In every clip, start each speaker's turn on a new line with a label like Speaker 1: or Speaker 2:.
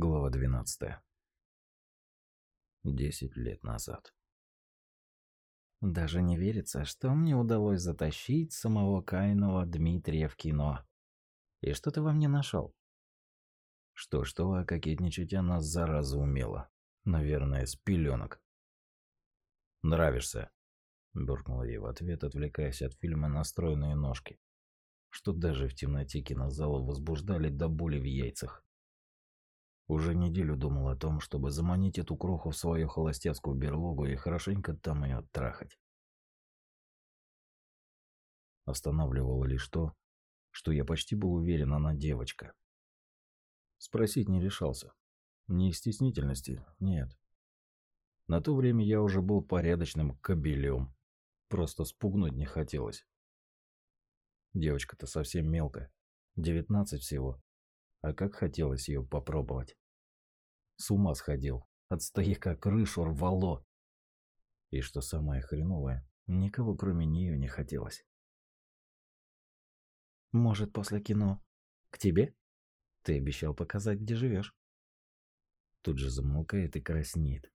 Speaker 1: Глава 12. Десять лет назад.
Speaker 2: Даже не верится, что мне удалось затащить самого Кайнова Дмитрия в кино. И что ты во мне нашел?
Speaker 1: Что-что, а кокетничать она зараза умела. Наверное, с пеленок. «Нравишься», – буркнула ей в ответ, отвлекаясь от фильма «Настроенные ножки», что даже в темноте кинозала возбуждали до боли в яйцах. Уже неделю думал о том, чтобы заманить эту кроху в свою холостяцкую берлогу и хорошенько там ее оттрахать. Останавливало лишь то, что я почти был уверен, она девочка. Спросить не решался. Не из стеснительности, нет. На то время я уже был порядочным кобелем. Просто спугнуть не хотелось. Девочка-то совсем мелкая. Девятнадцать всего. А как хотелось ее попробовать. С ума сходил. От стояка крышу рвало. И что самое хреновое, никого кроме нее не хотелось.
Speaker 2: «Может, после кино? К тебе? Ты обещал показать, где живешь.
Speaker 1: Тут же замолкает и краснеет.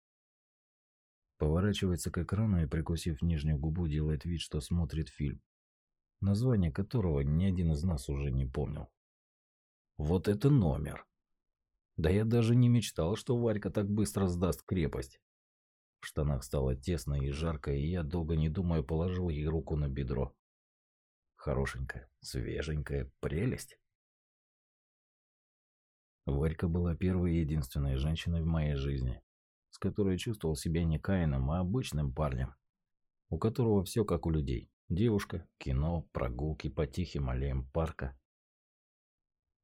Speaker 1: Поворачивается к экрану и, прикусив нижнюю губу, делает вид, что смотрит фильм, название которого ни один из нас уже не помнил. Вот это номер. Да я даже не мечтал, что Варька так быстро сдаст крепость. В штанах стало тесно и жарко, и я, долго не думая, положил ей руку на бедро. Хорошенькая, свеженькая, прелесть. Варька была первой и единственной женщиной в моей жизни, с которой чувствовал себя не Каином, а обычным парнем, у которого все как у людей. Девушка, кино, прогулки по тихим аллеям парка.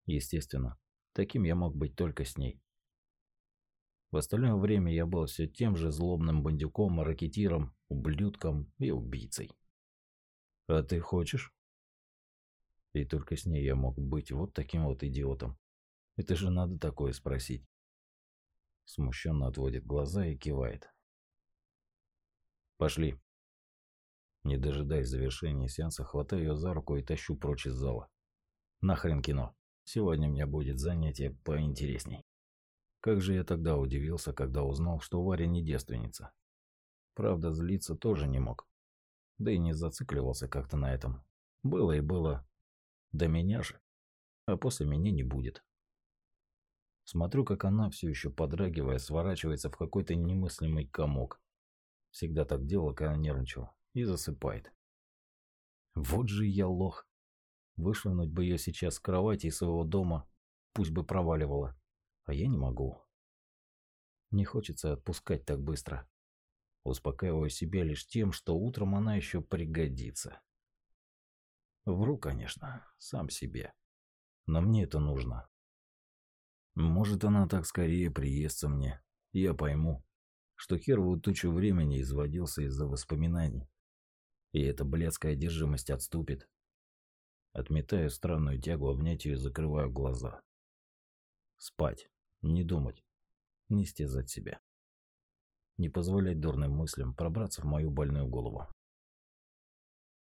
Speaker 1: Естественно, таким я мог быть только с ней. В остальное время я был все тем же злобным бандюком, ракетиром, ублюдком и убийцей. А ты хочешь? И только с ней я мог быть вот таким вот идиотом. Это же надо такое спросить. Смущенно отводит глаза и кивает. Пошли. Не дожидаясь завершения сеанса, хватаю ее за руку и тащу прочь из зала. Нахрен кино. Сегодня у меня будет занятие поинтересней. Как же я тогда удивился, когда узнал, что Варя не девственница. Правда, злиться тоже не мог. Да и не зацикливался как-то на этом. Было и было. До меня же. А после меня не будет. Смотрю, как она, все еще подрагивая, сворачивается в какой-то немыслимый комок. Всегда так делала, когда нервничал. И засыпает. Вот же я лох. Вышвырнуть бы ее сейчас с кровати из своего дома, пусть бы проваливала. А я не могу. Не хочется отпускать так быстро. Успокаиваю себя лишь тем, что утром она еще пригодится. Вру, конечно, сам себе. Но мне это нужно. Может, она так скорее приестся мне. Я пойму, что херовую тучу времени изводился из-за воспоминаний. И эта блядская одержимость отступит. Отметаю странную тягу обнять ее и закрываю глаза. Спать, не думать, не стезать себя. Не позволять дурным мыслям пробраться в мою больную голову.